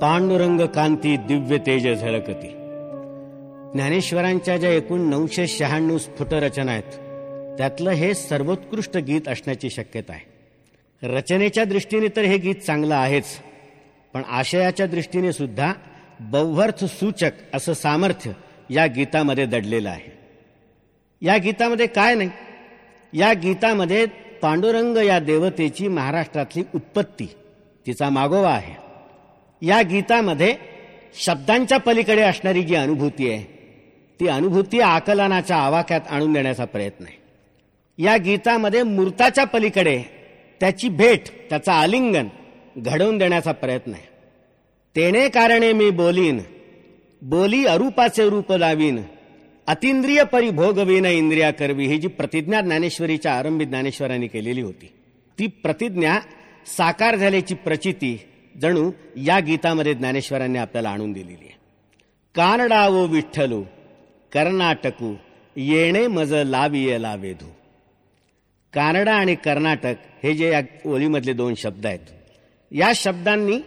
पांडुरंग कांती दिव्य तेज झळकती. ज्ञानेश्वरांच्या ज्या एकूण नऊशे शहाण्णव स्फुट रचना आहेत त्यातलं हे सर्वोत्कृष्ट गीत असण्याची शक्यता आहे. रचनेच्या दृष्टीने तर हे गीत चांगलं आहेच पण आशयाच्या दृष्टीने सुद्धा बौवर्थ सूचक असं सामर्थ्य या गीतामध्ये दडलेलं आहे. या गीतामध्ये काय नाही या गीतामध्ये पांडुरंग या देवतेची महाराष्ट्रातली उत्पत्ती तिचा मागोवा आहे. या गीतामध्ये शब्दांच्या पलीकडे असणारी जी अनुभूती आहे ती अनुभूती आकलनाच्या आवाक्यात आणून देण्याचा प्रयत्न आहे. या गीतामध्ये मूर्ताच्या पलीकडे त्याची भेट त्याचा आलिंगन घडवून देण्याचा प्रयत्न आहे. तेने कारणे मी बोलीन बोली अरूपाचे रूप लावीन अतिंद्रिय परिभोगवीन इंद्रिया करवी ही जी प्रतिज्ञा ज्ञानेश्वरीच्या आरंभी ज्ञानेश्वरांनी केलेली होती ती प्रतिज्ञा साकार झाल्याची प्रचिती जणू या गीतामध्ये ज्ञानेश्वरांनी आपल्याला आणून दिलेली आहे. कानडावो विठ्ठलू कर्नाटकू येणे मज लाविये लावेधू. कानडा आणि कर्नाटक हे जे या ओलीमधले दोन शब्द आहेत या शब्दांनी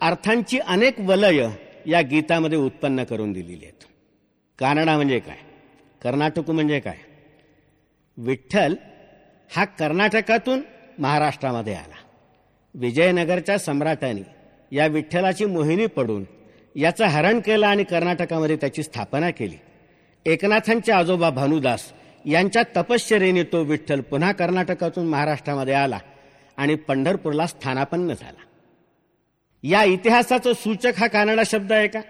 अर्थांची अनेक वलय या गीतामध्ये उत्पन्न करून दिलेली आहेत. कानडा म्हणजे काय? कर्नाटक म्हणजे काय? विठ्ठल हा कर्नाटकातून महाराष्ट्रामध्ये आला. विजयनगरच्या सम्राटांनी या विठ्ठलाची मोहिनी पडून याचं हरण केलं आणि कर्नाटकामध्ये त्याची स्थापना केली. एकनाथांचे आजोबा भानुदास यांच्या तपश्चर्येने तो विठ्ठल पुन्हा कर्नाटकातून महाराष्ट्रामध्ये आला आणि पंढरपूरला स्थानापन्न झाला. या इतिहासाचं सूचक हा कानडा शब्द आहे का?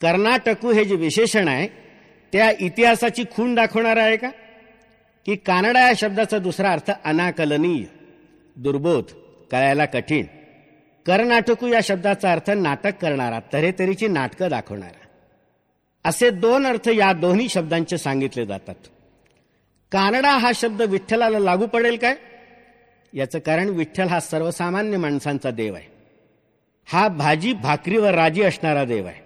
कर्नाटकू हे जे विशेषण आहे त्या इतिहासाची खूण दाखवणार आहे का? की कानडा या शब्दाचा दुसरा अर्थ अनाकलनीय दुर्बोध कळायला कठीण. कर्नाटकू या शब्दाचा अर्थ नाटक करणारा तऱ्हेतरीची नाटकं दाखवणारा. असे दोन अर्थ या दोन्ही शब्दांचे सांगितले जातात. कानडा हा शब्द विठ्ठलाला लागू पडेल काय? याचं कारण विठ्ठल हा सर्वसामान्य माणसांचा देव आहे. हा भाजी भाकरीवर राजी असणारा देव आहे.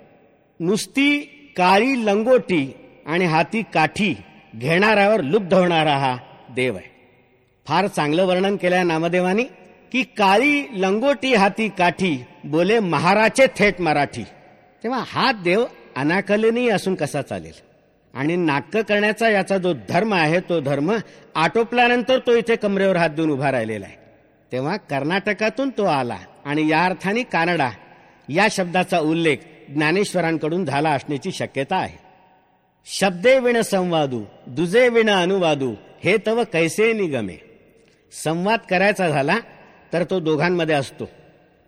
नुसती काळी लंगोटी आणि हाती काठी घेणाऱ्यावर लुब्ध होणारा हा देव आहे. फार चांगलं वर्णन केलंय नामदेवानी. की काळी लंगोटी हाती काठी बोले महाराचे थेट मराठी. तेव्हा हा देव अनाकलनीय असून कसा चालेल? आणि नाटकं करण्याचा याचा जो धर्म आहे तो धर्म आटोपल्यानंतर तो इथे कमरेवर हात देऊन उभा राहिलेला आहे. तेव्हा कर्नाटकातून तो आला आणि या अर्थाने कानडा या शब्दाचा उल्लेख ज्ञानेश्वरांकडून झाला असण्याची शक्यता आहे. शब्दे विण संवादू दुजे विण अनुवादू हे तव कैसे निगमे? संवाद करायचा झाला तर तो दोघांमध्ये असतो.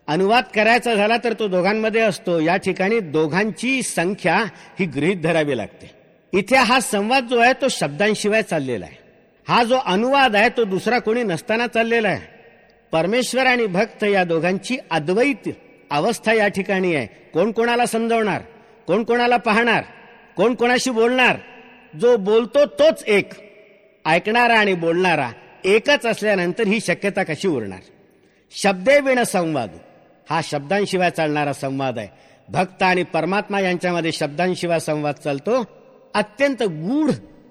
अनुवाद करायचा झाला तर तो दोघांमध्ये असतो. या ठिकाणी दोघांची संख्या ही गृहीत धरावी लागते. इथे हा संवाद जो आहे तो शब्दांशिवाय चाललेला आहे. हा जो अनुवाद आहे तो दुसरा कोणी नसताना चाललेला आहे. परमेश्वर आणि भक्त या दोघांची अद्वैत अवस्था या ठिकाणी आहे. कोण कोणाला समजवणार? कोण कोणाला पाहणार? कोण कोणाशी बोलणार? जो बोलतो तोच एक. ऐकणारा आणि बोलणारा एकच असल्यानंतर ही शक्यता कशी उरणार? शब्दे विण संवाद. हा शब्दांशिवाय चालणारा संवाद आहे. भक्त आणि परमात्मा यांच्यामध्ये शब्दांशिवाय संवाद चालतो. अत्यंत गूढ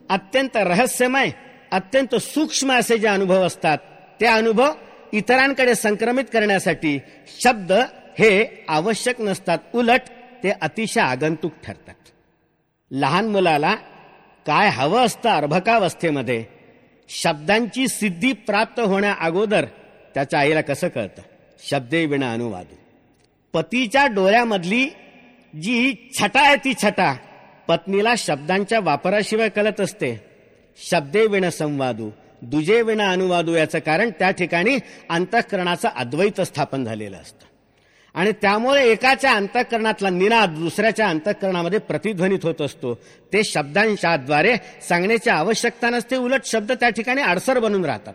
अत्यंत रहस्यमय अत्यंत सूक्ष्म असे जे अनुभव असतात ते अनुभव इतरांकडे संक्रमित करण्यासाठी शब्द हे आवश्यक नसतात. उलट ते अतिशय आगंतुक ठरतात. लहान मुलाला काय हवं असतं अर्भकावस्थेमध्ये? शब्दांची सिद्धी प्राप्त होण्या अगोदर त्याच्या आईला कसं कळतं? शब्दे विना अनुवाद. पतीच्या डोळ्यामधली जी छटा आहे ती छटा पत्नीला शब्दांच्या वापराशिवाय कळत असते. शब्दे विण संवादू दुजे विण अनुवादू याचं कारण त्या ठिकाणी अंतःकरणाचं अद्वैत स्थापन झालेलं असतं. आणि त्यामुळे एकाच्या अंतःकरणातला निनाद दुसऱ्याच्या अंतःकरणामध्ये प्रतिध्वनित होत असतो. ते शब्दांच्याद्वारे सांगण्याची आवश्यकता नसते उलट शब्द त्या ठिकाणी अडसर बनून राहतात.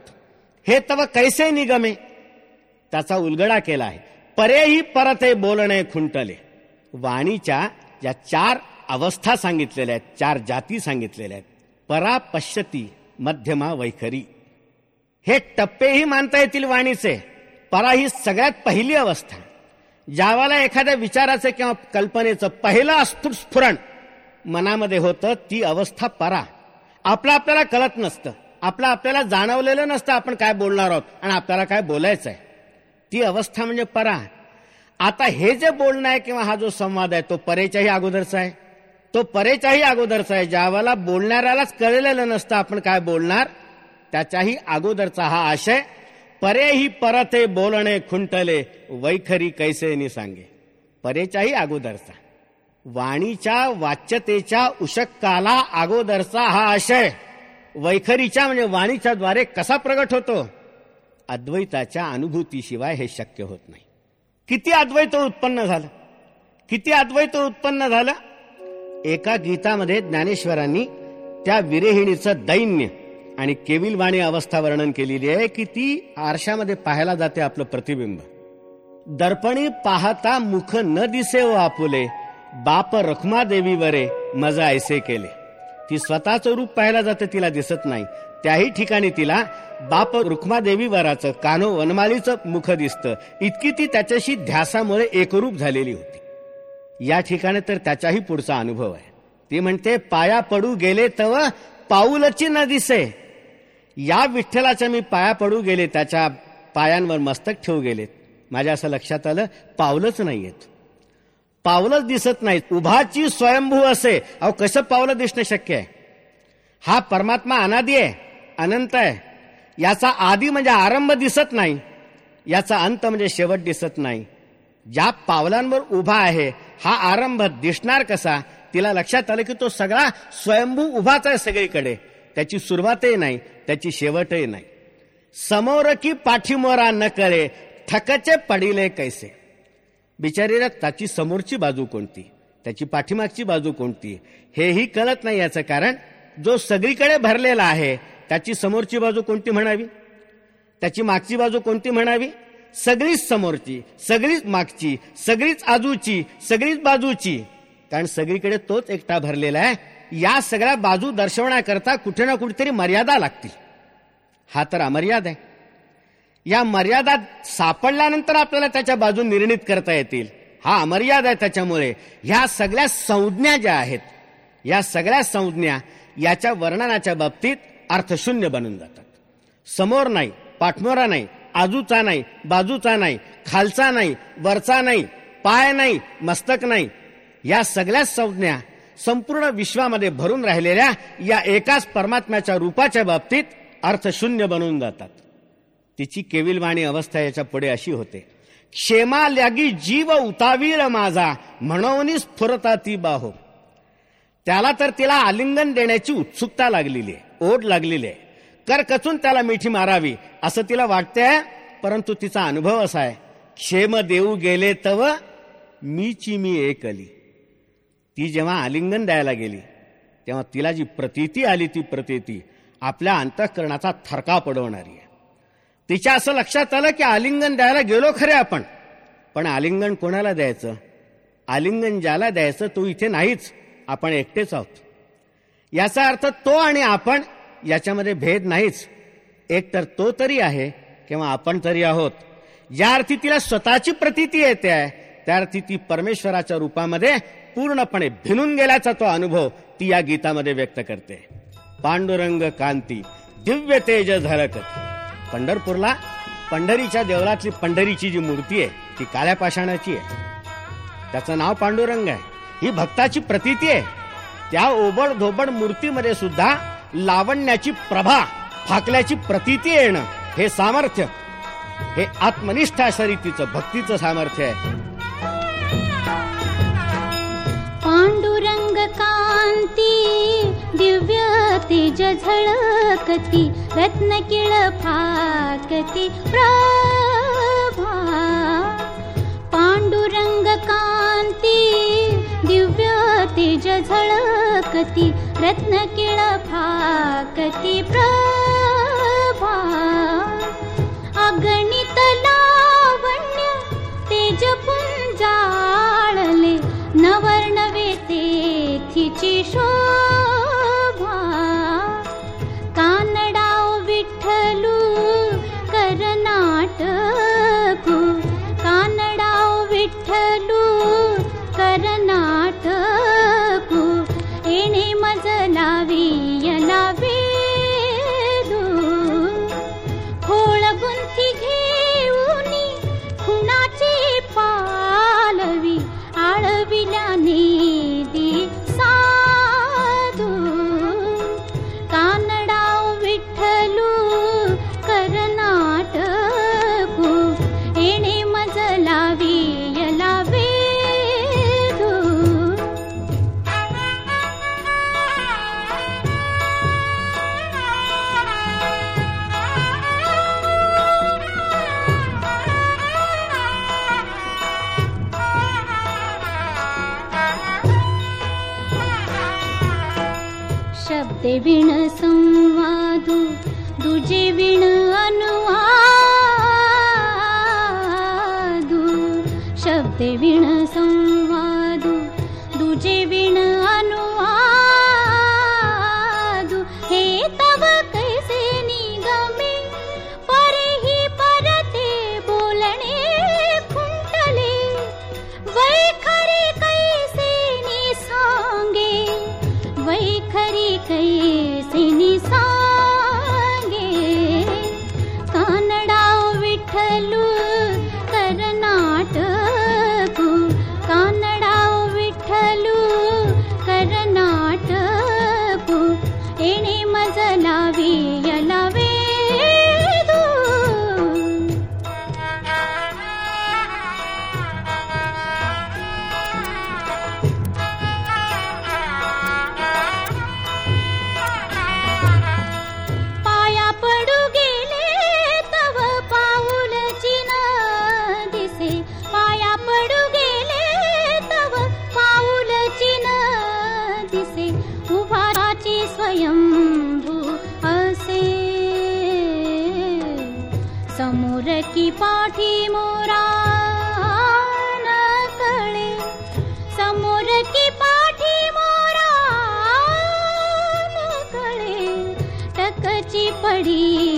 हे तव कैसे निगमे? त्याचा उलगडा केला आहे. परेही परते बोलणे खुंटले. वाणीच्या या चार अवस्था सांगितलेल्या आहेत चार जाती सांगितलेल्या आहेत. परा पश्यती मध्यमा वैखरी. हे टप्पेही मानता येतील वाणीचे. परा ही सगळ्यात पहिली अवस्था. ज्यावाला एखाद्या विचाराचं किंवा कल्पनेचं पहिलं स्फुरण मनामध्ये होतं ती अवस्था परा. आपलं आपल्याला कळत नसतं. आपलं आपल्याला जाणवलेलं नसतं आपण काय बोलणार आहोत आणि आपल्याला काय बोलायचं आहे ती अवस्था म्हणजे परा. आता हे जे बोलणं आहे किंवा हा जो संवाद आहे तो परेच्याही अगोदरचा आहे. तो परेच्याही अगोदरचा आहे. ज्यावेळेला बोलणाऱ्यालाच कळलेलं नसतं आपण काय बोलणार त्याच्याही अगोदरचा हा आशय. परे ही परते बोलणे खुंटले वैखरी कैसेनी सांगे. परेच्याही अगोदरचा. वाणीच्या वाच्यतेच्या उशक्काला अगोदरचा हा आशय. वैखरीच्या म्हणजे वाणीच्या द्वारे कसा प्रगट होतो? अद्वैताच्या अनुभूतीशिवाय हे शक्य होत नाही. किती अद्वैत उत्पन्न झालं? किती अद्वैत उत्पन्न झालं? एका गीतामध्ये ज्ञानेश्वरांनी त्या विरेहिणीचं दैन्य आणि केविलवाणी अवस्था वर्णन केलेली आहे की ती आरशामध्ये पाहायला जाते आपलं प्रतिबिंब. दर्पणी पाहता मुख न दिसे व आपुले बाप रखमा देवी वरे मजा ऐसे केले. ती स्वतःचं रूप पाहायला जाते तिला दिसत नाही. त्याही ठिकाणी तिला बाप रुक्मादेवी वराचं कानो वनमालीचं मुख दिसतं. इतकी ती त्याच्याशी ध्यासामुळे एकरूप झालेली होती. या ठिकाणी तर त्याचाही पुढचा अनुभव आहे. ती म्हणते पाया पडू गेले तव पाऊलची न दिसे. या विठ्ठलाच्या मी पाया पडू गेले त्याच्या पायांवर मस्तक ठेवू गेलेत. माझ्या असं लक्षात आलं पावलंच नाहीयेत. पावलंच दिसत नाहीत. उभाची स्वयंभू असे. अहो कसं पावलं दिसणं शक्य आहे? हा परमात्मा अनादी आहे अनंत आहे. याचा आधी म्हणजे आरंभ दिसत नाही. याचा अंत म्हणजे शेवट दिसत नाही. ज्या पावलांवर उभा आहे हा आरंभ दिसणार कसा? तिला लक्षात आलं की तो सगळा स्वयंभू उभाच आहे सगळीकडे. त्याची सुरुवातही नाही त्याची शेवटही नाही. समोर की पाठीमोरा न कळे ठकचे पडिले कैसे? बिचारीला त्याची समोरची बाजू कोणती? त्याची पाठीमागची बाजू कोणती? हेही कळत नाही याचं कारण जो सगळीकडे भरलेला आहे त्याची समोरची बाजू कोणती म्हणावी? त्याची मागची बाजू कोणती म्हणावी? सगळीच समोरची सगळीच मागची सगळीच आजूची सगळीच बाजूची. कारण सगळीकडे तोच एकटा भरलेला आहे या सगळ्या बाजू दर्शवण्याकरता कुठे ना कुठेतरी मर्यादा लागतील. हा तर अमर्याद आहे. या मर्यादा सापडल्यानंतर आपल्याला त्याच्या बाजू निर्णित करता येतील. हा अमर्याद आहे त्याच्यामुळे. ह्या सगळ्या संज्ञा ज्या आहेत या सगळ्या संज्ञा याच्या वर्णनाच्या बाबतीत अर्थशून्य बनून जातात. समोर नाही पाठमोरा नाही आजूचा नाही बाजूचा नाही खालचा नाही वरचा नाही पाय नाही मस्तक नाही. या सगळ्या संज्ञा संपूर्ण विश्वामध्ये भरून राहिलेल्या या एकाच परमात्म्याच्या रूपाच्या बाबतीत अर्थशून्य बनून जातात. तिची केविलवाणी अवस्था याच्यापुढे अशी होते. क्षेमा लागी जीव उतावीर माझा म्हणून स्फुरता ती बाहो. त्याला तर तिला आलिंगन देण्याची उत्सुकता लागलेली आहे ओढ लागलेली आहे. कर कचून त्याला मिठी मारावी असं तिला वाटतंय परंतु तिचा अनुभव असा आहे. क्षेम देऊ गेले तव मीची मी एक अली. ती जेव्हा आलिंगन द्यायला गेली तेव्हा तिला जी प्रतीती आली ती प्रतीती आपल्या अंतःकरणाचा थरका पडवणारी आहे. तिच्या असं लक्षात आलं की आलिंगन द्यायला गेलो खरे आपण. पण आलिंगन कोणाला द्यायचं? आलिंगन ज्याला द्यायचं तो इथे नाहीच. आपण एकटेच आहोत. याचा अर्थ तो आणि आपण याच्यामध्ये भेद नाहीच. एक तर तो तरी आहे किंवा आपण तरी आहोत. ज्या अर्थी तिला स्वतःची प्रतीती येते आहे त्या अर्थी ती परमेश्वराच्या रूपामध्ये पूर्णपणे भिनून गेल्याचा तो अनुभव ती या गीतामध्ये व्यक्त करते. पांडुरंग कांती दिव्य तेज झलक पंढरपूरला पंढरीच्या देवळातली पंढरीची जी मूर्ती आहे ती काळ्या पाषाणाची आहे. त्याचं नाव पांडुरंग आहे. ही भक्ताची प्रतीती आहे. त्या ओबड धोबड मूर्तीमध्ये सुद्धा लावण्याची प्रभा फाकल्याची प्रतीती येणं हे सामर्थ्य हे आत्मनिष्ठा शरीतीचं भक्तीचं सामर्थ्य आहे. पांडुरंग कांती ज रत्नकिळ रन किल पाण्डुरङ्गकान्ति पाण्डुरङ्गकि दिव्याज रत्नकिळ किळाकति प्रा शब्दे विण संवादु दुजे विण अनुवादु। शब्दे विण 为你洒。第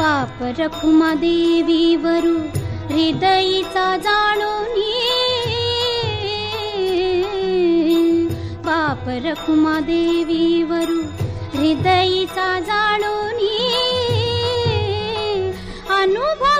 पापरखुमा देवी वरु हृदयीचा जाणूनी ुमादेवी देवी वरु हृदयीचा जाणनी अनुभव